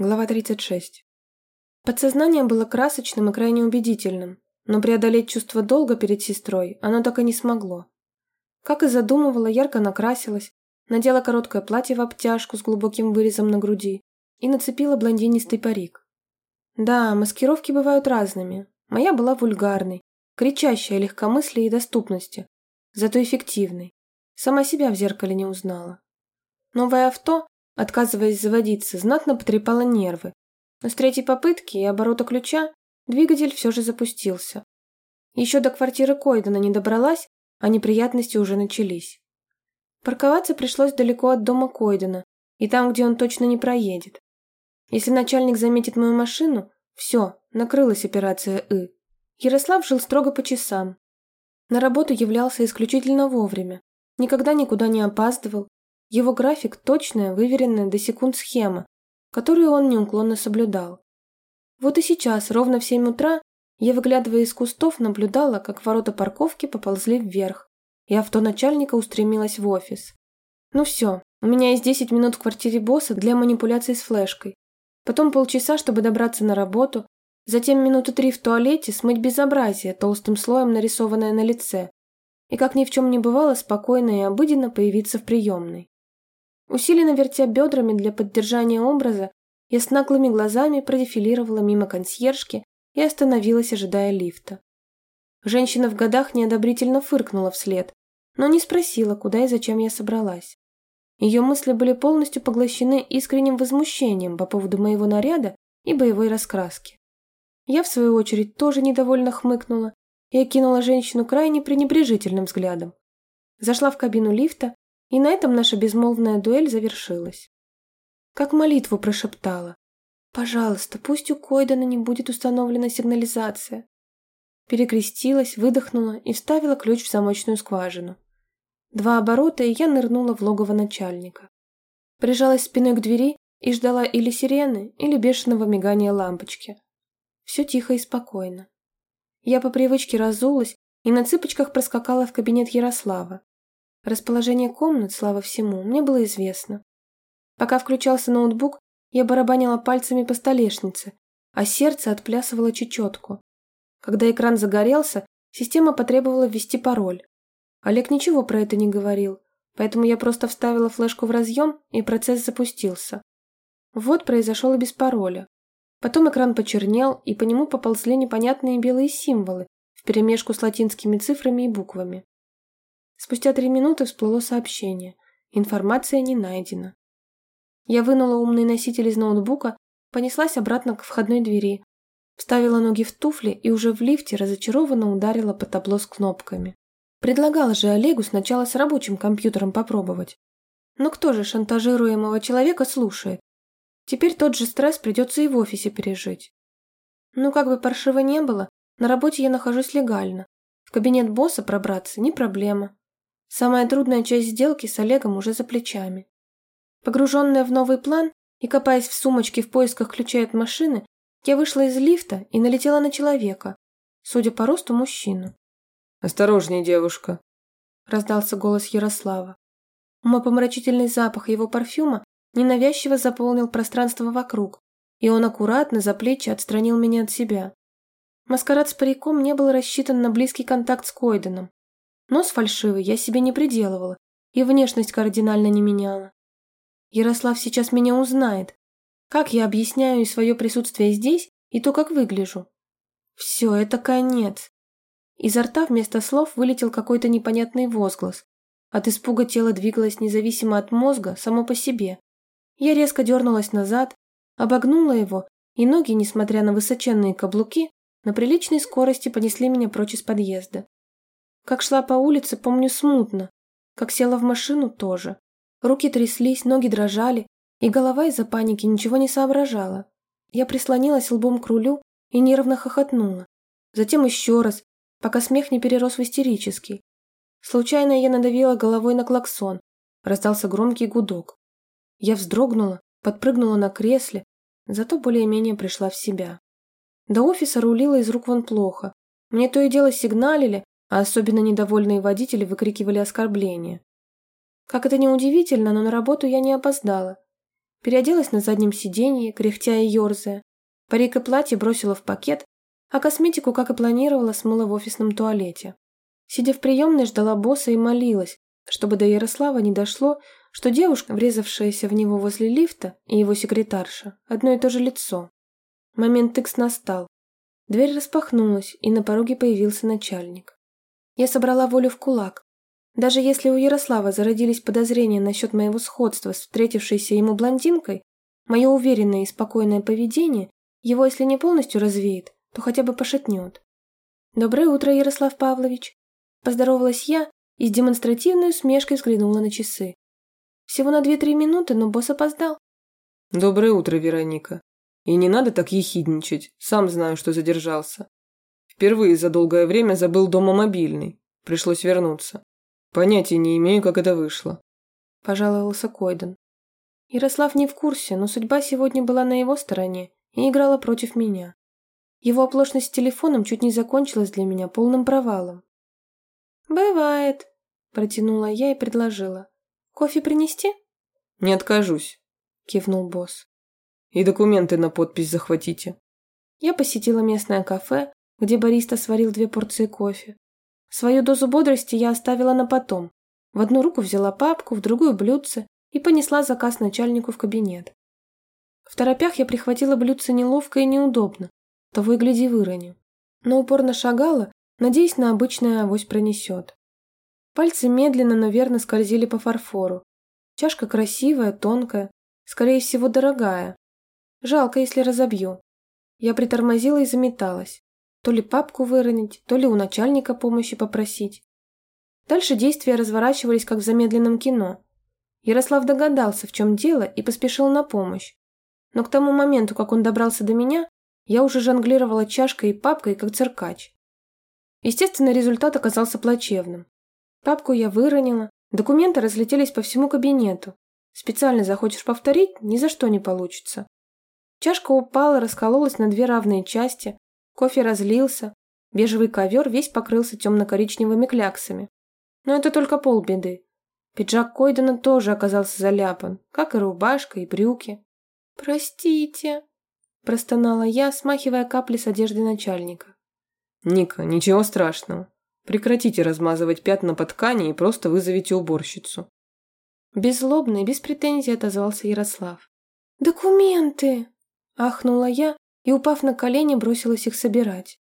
Глава 36. Подсознание было красочным и крайне убедительным, но преодолеть чувство долга перед сестрой оно так и не смогло. Как и задумывала, ярко накрасилась, надела короткое платье в обтяжку с глубоким вырезом на груди и нацепила блондинистый парик. Да, маскировки бывают разными. Моя была вульгарной, кричащей о и доступности, зато эффективной. Сама себя в зеркале не узнала. Новое авто отказываясь заводиться, знатно потрепала нервы. Но с третьей попытки и оборота ключа двигатель все же запустился. Еще до квартиры Койдена не добралась, а неприятности уже начались. Парковаться пришлось далеко от дома Койдена, и там, где он точно не проедет. Если начальник заметит мою машину, все, накрылась операция «И». Ярослав жил строго по часам. На работу являлся исключительно вовремя, никогда никуда не опаздывал, его график – точная, выверенная до секунд схема, которую он неуклонно соблюдал. Вот и сейчас, ровно в 7 утра, я, выглядывая из кустов, наблюдала, как ворота парковки поползли вверх, и авто начальника устремилось в офис. Ну все, у меня есть 10 минут в квартире босса для манипуляций с флешкой. Потом полчаса, чтобы добраться на работу, затем минуты три в туалете смыть безобразие, толстым слоем нарисованное на лице, и как ни в чем не бывало, спокойно и обыденно появиться в приемной. Усиленно вертя бедрами для поддержания образа, я с наглыми глазами продефилировала мимо консьержки и остановилась, ожидая лифта. Женщина в годах неодобрительно фыркнула вслед, но не спросила, куда и зачем я собралась. Ее мысли были полностью поглощены искренним возмущением по поводу моего наряда и боевой раскраски. Я, в свою очередь, тоже недовольно хмыкнула и окинула женщину крайне пренебрежительным взглядом. Зашла в кабину лифта и на этом наша безмолвная дуэль завершилась. Как молитву прошептала. «Пожалуйста, пусть у Койдена не будет установлена сигнализация». Перекрестилась, выдохнула и вставила ключ в замочную скважину. Два оборота, и я нырнула в логово начальника. Прижалась спиной к двери и ждала или сирены, или бешеного мигания лампочки. Все тихо и спокойно. Я по привычке разулась и на цыпочках проскакала в кабинет Ярослава. Расположение комнат, слава всему, мне было известно. Пока включался ноутбук, я барабанила пальцами по столешнице, а сердце отплясывало чечетку. Когда экран загорелся, система потребовала ввести пароль. Олег ничего про это не говорил, поэтому я просто вставила флешку в разъем, и процесс запустился. Вот произошел и без пароля. Потом экран почернел, и по нему поползли непонятные белые символы вперемешку с латинскими цифрами и буквами. Спустя три минуты всплыло сообщение. Информация не найдена. Я вынула умный носитель из ноутбука, понеслась обратно к входной двери, вставила ноги в туфли и уже в лифте разочарованно ударила по табло с кнопками. Предлагала же Олегу сначала с рабочим компьютером попробовать. Но кто же шантажируемого человека слушает? Теперь тот же стресс придется и в офисе пережить. Ну, как бы паршиво не было, на работе я нахожусь легально. В кабинет босса пробраться не проблема. Самая трудная часть сделки с Олегом уже за плечами. Погруженная в новый план и копаясь в сумочке в поисках ключей от машины, я вышла из лифта и налетела на человека, судя по росту мужчину. «Осторожней, девушка!» – раздался голос Ярослава. Умопомрачительный запах его парфюма ненавязчиво заполнил пространство вокруг, и он аккуратно за плечи отстранил меня от себя. Маскарад с париком не был рассчитан на близкий контакт с Койденом, Нос фальшивый я себе не приделывала и внешность кардинально не меняла. Ярослав сейчас меня узнает. Как я объясняю свое присутствие здесь, и то, как выгляжу? Все, это конец. Изо рта вместо слов вылетел какой-то непонятный возглас. От испуга тело двигалось независимо от мозга, само по себе. Я резко дернулась назад, обогнула его, и ноги, несмотря на высоченные каблуки, на приличной скорости понесли меня прочь из подъезда. Как шла по улице, помню смутно. Как села в машину тоже. Руки тряслись, ноги дрожали, и голова из-за паники ничего не соображала. Я прислонилась лбом к рулю и нервно хохотнула. Затем еще раз, пока смех не перерос в истерический. Случайно я надавила головой на клаксон. Раздался громкий гудок. Я вздрогнула, подпрыгнула на кресле, зато более-менее пришла в себя. До офиса рулила из рук вон плохо. Мне то и дело сигналили, а особенно недовольные водители выкрикивали оскорбления. Как это ни удивительно, но на работу я не опоздала. переоделась на заднем сиденье, кряхтя и ерзая. Парик и платье бросила в пакет, а косметику, как и планировала, смыла в офисном туалете. Сидя в приемной, ждала босса и молилась, чтобы до Ярослава не дошло, что девушка, врезавшаяся в него возле лифта, и его секретарша, одно и то же лицо. Момент тыкс настал. Дверь распахнулась, и на пороге появился начальник. Я собрала волю в кулак. Даже если у Ярослава зародились подозрения насчет моего сходства с встретившейся ему блондинкой, мое уверенное и спокойное поведение его, если не полностью развеет, то хотя бы пошатнет. «Доброе утро, Ярослав Павлович!» Поздоровалась я и с демонстративной усмешкой взглянула на часы. Всего на две-три минуты, но босс опоздал. Доброе утро, Вероника. И не надо так ехидничать, сам знаю, что задержался. Впервые за долгое время забыл дома мобильный, пришлось вернуться. Понятия не имею, как это вышло. Пожаловался Койден. Ярослав не в курсе, но судьба сегодня была на его стороне и играла против меня. Его оплошность с телефоном чуть не закончилась для меня полным провалом. «Бывает», – протянула я и предложила. «Кофе принести?» «Не откажусь», – кивнул босс. «И документы на подпись захватите». Я посетила местное кафе, где бариста сварил две порции кофе. Свою дозу бодрости я оставила на потом. В одну руку взяла папку, в другую блюдце и понесла заказ начальнику в кабинет. В торопях я прихватила блюдце неловко и неудобно, того и гляди выроню. Но упорно шагала, надеясь на обычное авось пронесет. Пальцы медленно, но верно скользили по фарфору. Чашка красивая, тонкая, скорее всего, дорогая. Жалко, если разобью. Я притормозила и заметалась. То ли папку выронить, то ли у начальника помощи попросить. Дальше действия разворачивались, как в замедленном кино. Ярослав догадался, в чем дело, и поспешил на помощь. Но к тому моменту, как он добрался до меня, я уже жонглировала чашкой и папкой, как циркач. Естественно, результат оказался плачевным. Папку я выронила, документы разлетелись по всему кабинету. Специально захочешь повторить, ни за что не получится. Чашка упала, раскололась на две равные части, кофе разлился, бежевый ковер весь покрылся темно-коричневыми кляксами. Но это только полбеды. Пиджак Койдена тоже оказался заляпан, как и рубашка и брюки. «Простите», – простонала я, смахивая капли с одежды начальника. «Ника, ничего страшного. Прекратите размазывать пятна по ткани и просто вызовите уборщицу». Беззлобно и без претензий отозвался Ярослав. «Документы!» – ахнула я и, упав на колени, бросилась их собирать.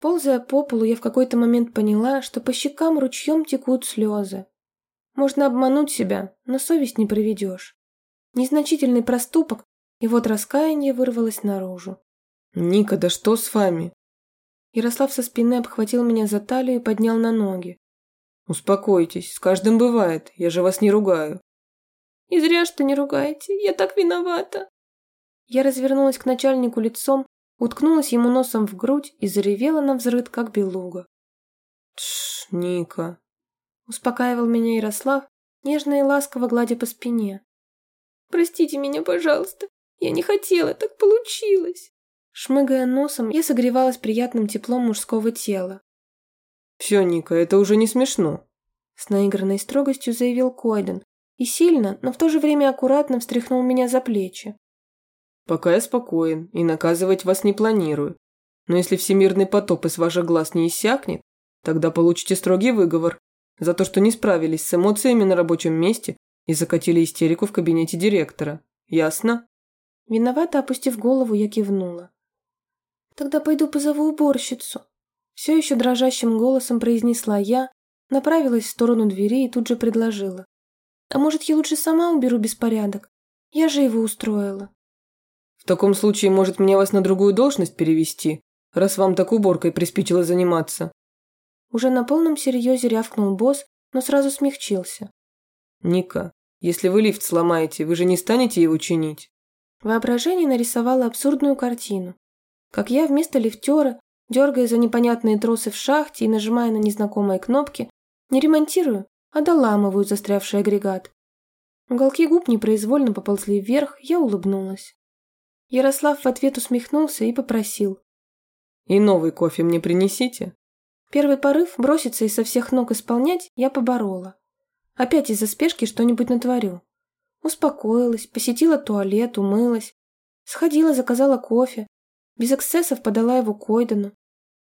Ползая по полу, я в какой-то момент поняла, что по щекам ручьем текут слезы. Можно обмануть себя, но совесть не проведешь. Незначительный проступок, и вот раскаяние вырвалось наружу. «Ника, да что с вами?» Ярослав со спины обхватил меня за талию и поднял на ноги. «Успокойтесь, с каждым бывает, я же вас не ругаю». «И зря, что не ругаете, я так виновата». Я развернулась к начальнику лицом, уткнулась ему носом в грудь и заревела на взрыд, как белуга. «Тш, Ника», – успокаивал меня Ярослав, нежно и ласково гладя по спине. «Простите меня, пожалуйста, я не хотела, так получилось». Шмыгая носом, я согревалась приятным теплом мужского тела. «Все, Ника, это уже не смешно», – с наигранной строгостью заявил Койден и сильно, но в то же время аккуратно встряхнул меня за плечи. «Пока я спокоен и наказывать вас не планирую. Но если всемирный потоп из ваших глаз не иссякнет, тогда получите строгий выговор за то, что не справились с эмоциями на рабочем месте и закатили истерику в кабинете директора. Ясно?» Виновато опустив голову, я кивнула. «Тогда пойду позову уборщицу». Все еще дрожащим голосом произнесла я, направилась в сторону двери и тут же предложила. «А может, я лучше сама уберу беспорядок? Я же его устроила». «В таком случае, может, мне вас на другую должность перевести, раз вам так уборкой приспичило заниматься?» Уже на полном серьезе рявкнул босс, но сразу смягчился. «Ника, если вы лифт сломаете, вы же не станете его чинить?» Воображение нарисовало абсурдную картину как я вместо лифтера, дергая за непонятные тросы в шахте и нажимая на незнакомые кнопки, не ремонтирую, а доламываю застрявший агрегат. Уголки губ непроизвольно поползли вверх, я улыбнулась. Ярослав в ответ усмехнулся и попросил. «И новый кофе мне принесите?» Первый порыв броситься и со всех ног исполнять я поборола. Опять из-за спешки что-нибудь натворю. Успокоилась, посетила туалет, умылась. Сходила, заказала кофе. Без эксцессов подала его Койдену.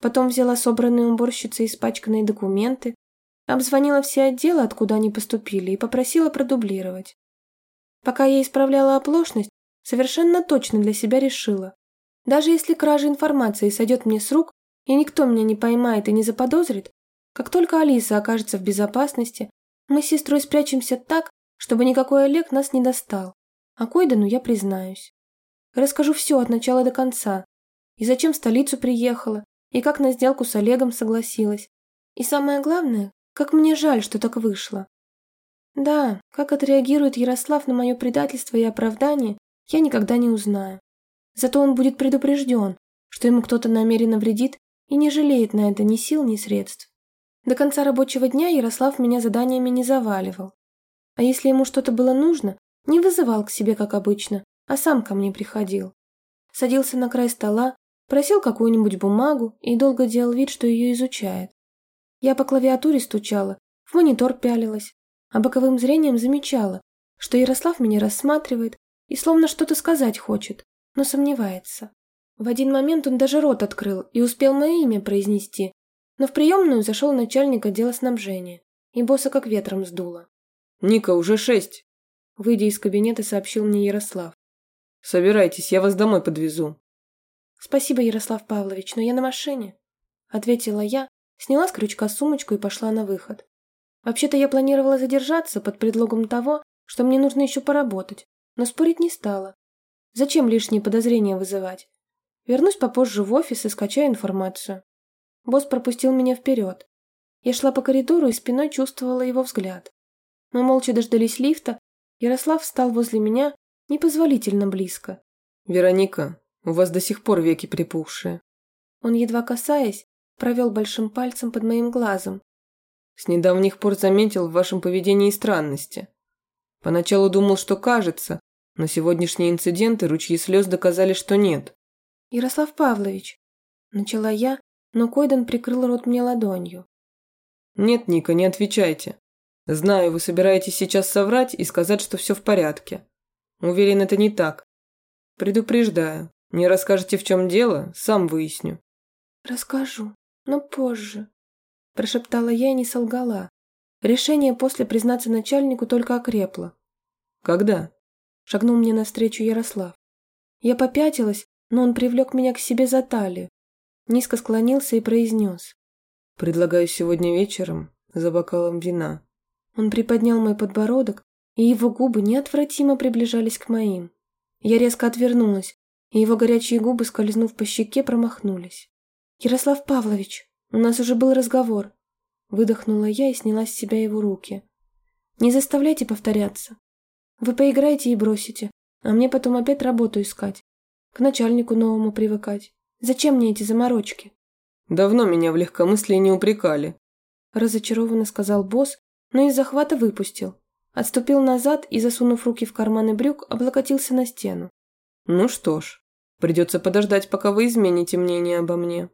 Потом взяла собранные уборщицей испачканные документы, обзвонила все отделы, откуда они поступили, и попросила продублировать. Пока я исправляла оплошность, совершенно точно для себя решила. Даже если кража информации сойдет мне с рук, и никто меня не поймает и не заподозрит, как только Алиса окажется в безопасности, мы с сестрой спрячемся так, чтобы никакой Олег нас не достал. А Койдану я признаюсь. Расскажу все от начала до конца. И зачем в столицу приехала, и как на сделку с Олегом согласилась. И самое главное, как мне жаль, что так вышло. Да, как отреагирует Ярослав на мое предательство и оправдание, я никогда не узнаю. Зато он будет предупрежден, что ему кто-то намеренно вредит и не жалеет на это ни сил, ни средств. До конца рабочего дня Ярослав меня заданиями не заваливал. А если ему что-то было нужно, не вызывал к себе, как обычно, а сам ко мне приходил. Садился на край стола, просил какую-нибудь бумагу и долго делал вид, что ее изучает. Я по клавиатуре стучала, в монитор пялилась, а боковым зрением замечала, что Ярослав меня рассматривает и словно что-то сказать хочет, но сомневается. В один момент он даже рот открыл и успел мое имя произнести, но в приемную зашел начальник отдела снабжения, и босса как ветром сдуло. «Ника, уже шесть!» Выйдя из кабинета, сообщил мне Ярослав. «Собирайтесь, я вас домой подвезу». «Спасибо, Ярослав Павлович, но я на машине», — ответила я, сняла с крючка сумочку и пошла на выход. Вообще-то я планировала задержаться под предлогом того, что мне нужно еще поработать, но спорить не стала. Зачем лишние подозрения вызывать? Вернусь попозже в офис и скачаю информацию. Босс пропустил меня вперед. Я шла по коридору и спиной чувствовала его взгляд. Мы молча дождались лифта. Ярослав встал возле меня непозволительно близко. «Вероника, у вас до сих пор веки припухшие». Он, едва касаясь, провел большим пальцем под моим глазом. «С недавних пор заметил в вашем поведении странности. Поначалу думал, что кажется, но сегодняшние инциденты ручьи слез доказали, что нет». «Ярослав Павлович», – начала я, но Койдан прикрыл рот мне ладонью. «Нет, Ника, не отвечайте. Знаю, вы собираетесь сейчас соврать и сказать, что все в порядке. Уверен, это не так. Предупреждаю, не расскажете, в чем дело, сам выясню». «Расскажу, но позже», – прошептала я и не солгала. Решение после признаться начальнику только окрепло. «Когда?» – шагнул мне навстречу Ярослав. Я попятилась, но он привлек меня к себе за талию, низко склонился и произнес. «Предлагаю сегодня вечером за бокалом вина». Он приподнял мой подбородок, и его губы неотвратимо приближались к моим. Я резко отвернулась, и его горячие губы, скользнув по щеке, промахнулись. «Ярослав Павлович, у нас уже был разговор», выдохнула я и сняла с себя его руки. «Не заставляйте повторяться. Вы поиграете и бросите, а мне потом опять работу искать, к начальнику новому привыкать. Зачем мне эти заморочки?» «Давно меня в легкомыслии не упрекали», – разочарованно сказал босс, но из захвата выпустил. Отступил назад и, засунув руки в карманы брюк, облокотился на стену. «Ну что ж, придется подождать, пока вы измените мнение обо мне».